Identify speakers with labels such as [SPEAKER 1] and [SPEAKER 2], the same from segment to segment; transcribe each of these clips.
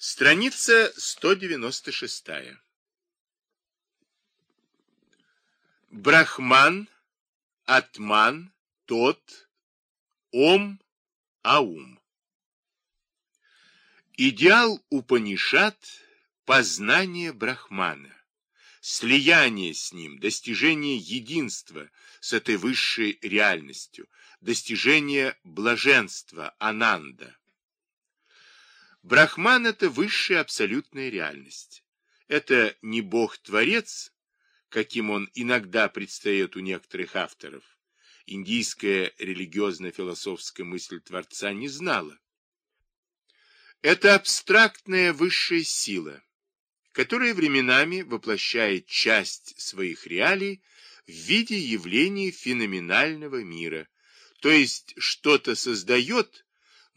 [SPEAKER 1] Страница 196. Брахман, Атман, Тот, Ом, Аум. Идеал Упанишат – познание Брахмана, слияние с ним, достижение единства с этой высшей реальностью, достижение блаженства, ананда. Брахман – это высшая абсолютная реальность. Это не Бог-творец, каким он иногда предстает у некоторых авторов. Индийская религиозно-философская мысль Творца не знала. Это абстрактная высшая сила, которая временами воплощает часть своих реалий в виде явлений феноменального мира, то есть что-то создает,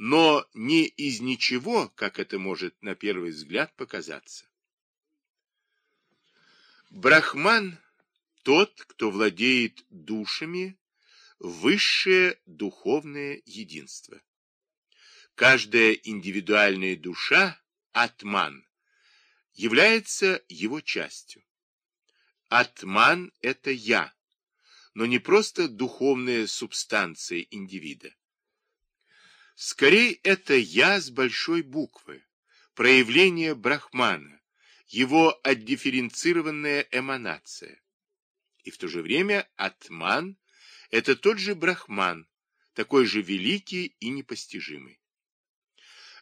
[SPEAKER 1] но не из ничего, как это может на первый взгляд показаться. Брахман – тот, кто владеет душами, высшее духовное единство. Каждая индивидуальная душа, атман, является его частью. Атман – это я, но не просто духовная субстанция индивида. Скорее, это «я» с большой буквы, проявление Брахмана, его отдифференцированная эманация. И в то же время Атман – это тот же Брахман, такой же великий и непостижимый.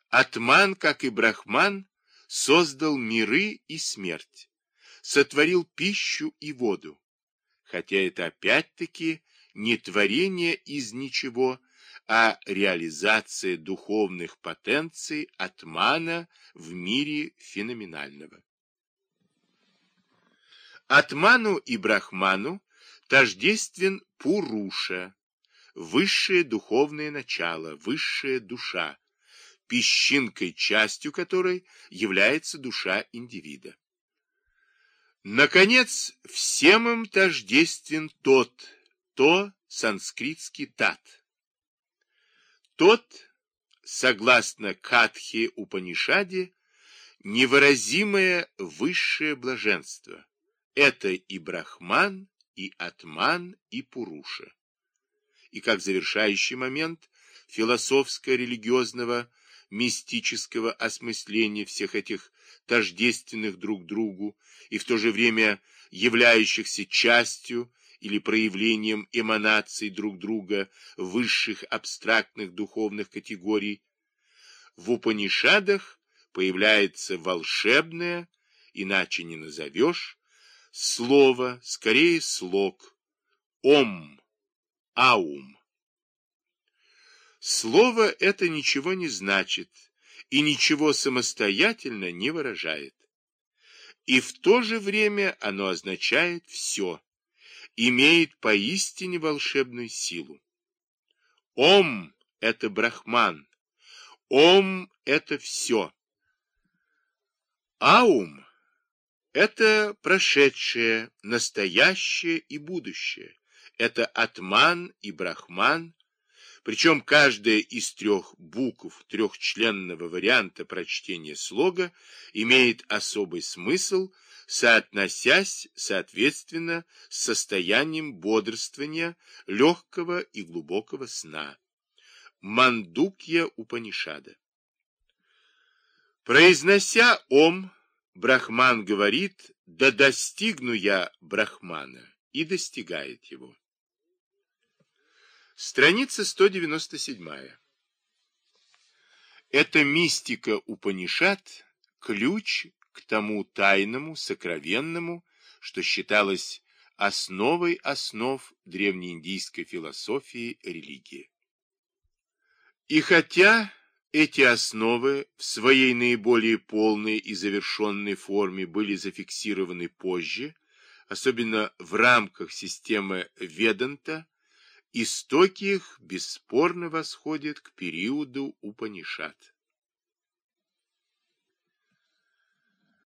[SPEAKER 1] Атман, как и Брахман, создал миры и смерть, сотворил пищу и воду, хотя это опять-таки не творение из ничего, а реализация духовных потенций атмана в мире феноменального. Атману и Брахману тождествен Пуруша, высшее духовное начало, высшая душа, песчинкой частью которой является душа индивида. Наконец, всем им тождествен тот, то санскритский тат тот, согласно Катхе Упанишаде, невыразимое высшее блаженство. Это и Брахман, и Атман, и Пуруша. И как завершающий момент философско-религиозного мистического осмысления всех этих тождественных друг другу и в то же время являющихся частью или проявлением эманаций друг друга высших абстрактных духовных категорий, в Упанишадах появляется волшебное, иначе не назовешь, слово, скорее слог, ом, аум. Слово это ничего не значит и ничего самостоятельно не выражает. И в то же время оно означает все имеет поистине волшебную силу. Ом — это Брахман, Ом — это все. Аум — это прошедшее, настоящее и будущее. Это Атман и Брахман, причем каждая из трех букв трехчленного варианта прочтения слога имеет особый смысл — соотносясь, соответственно, с состоянием бодрствования, легкого и глубокого сна. Мандукья Упанишада. Произнося «Ом», Брахман говорит «Да достигну я Брахмана» и достигает его. Страница 197. Это мистика Упанишат, ключ к тому тайному, сокровенному, что считалось основой основ древнеиндийской философии религии. И хотя эти основы в своей наиболее полной и завершенной форме были зафиксированы позже, особенно в рамках системы Веданта, истоки их бесспорно восходят к периоду Упанишат.